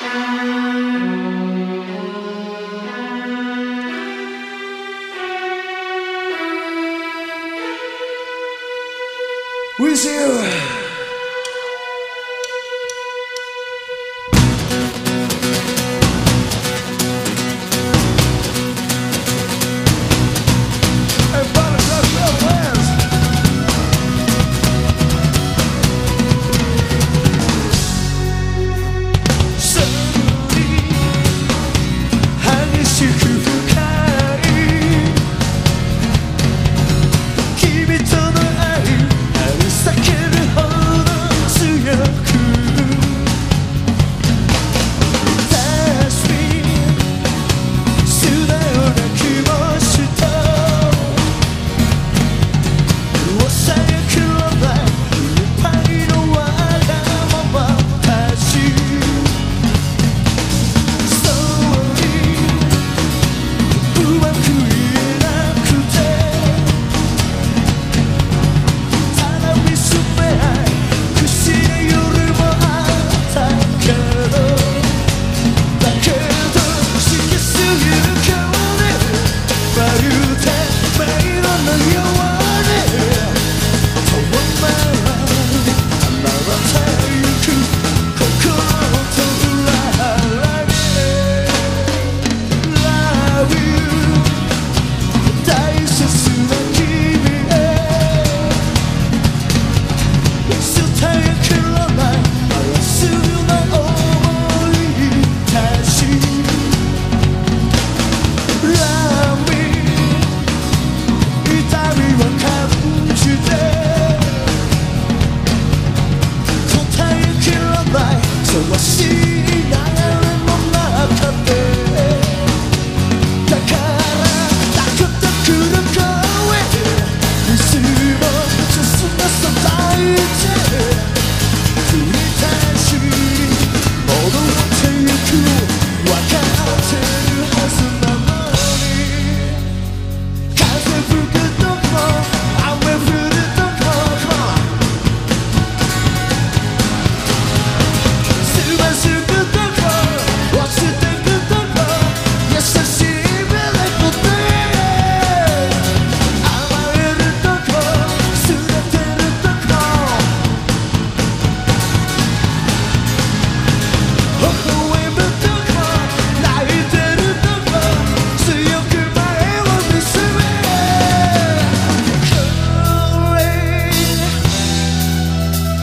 With you.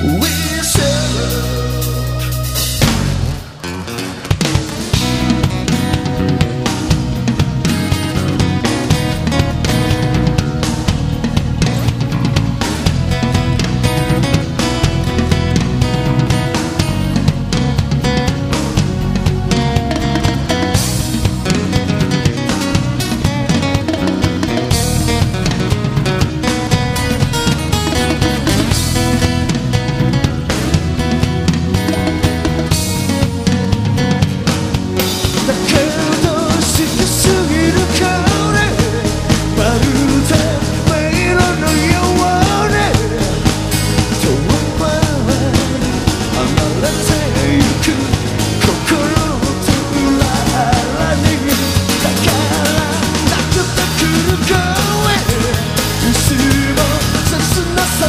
We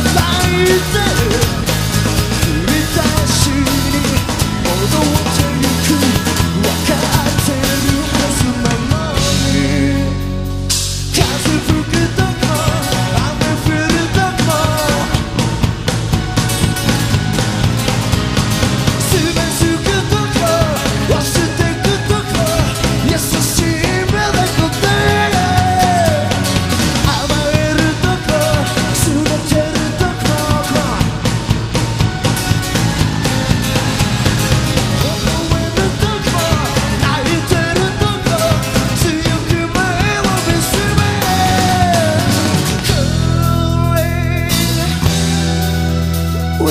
的白日子。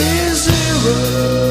is zero.